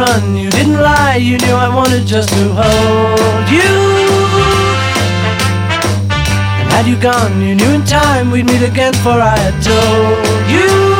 run, you didn't lie, you knew I wanted just to hold you. And had you gone, you knew in time we'd meet again, for I had told you.